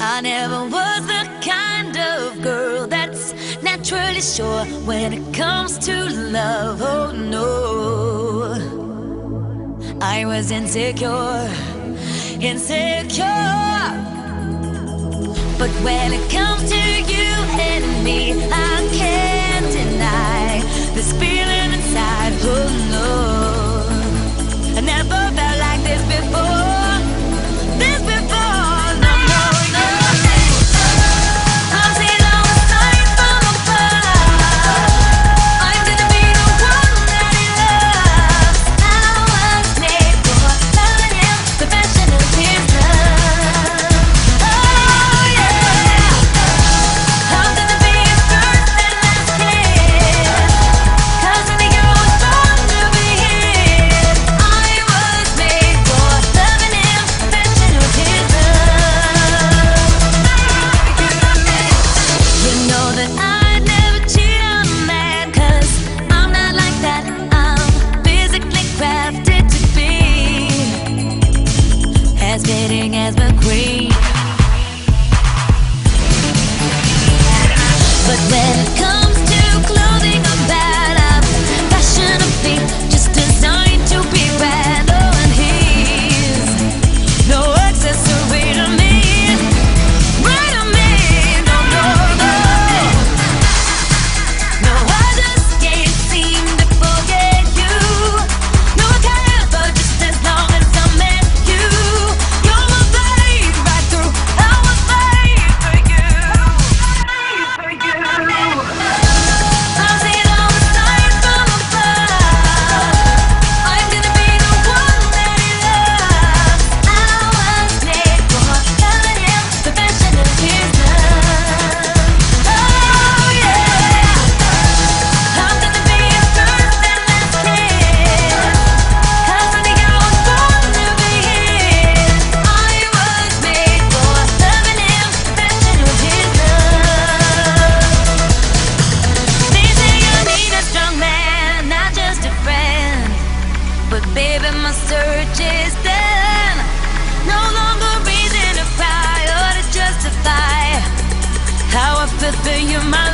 I never was the kind of girl that's naturally sure when it comes to love. Oh no, I was insecure, insecure. But when it comes to you and me, I can. But when it comes my search is done. No longer reason to or to justify how I feel for you, my.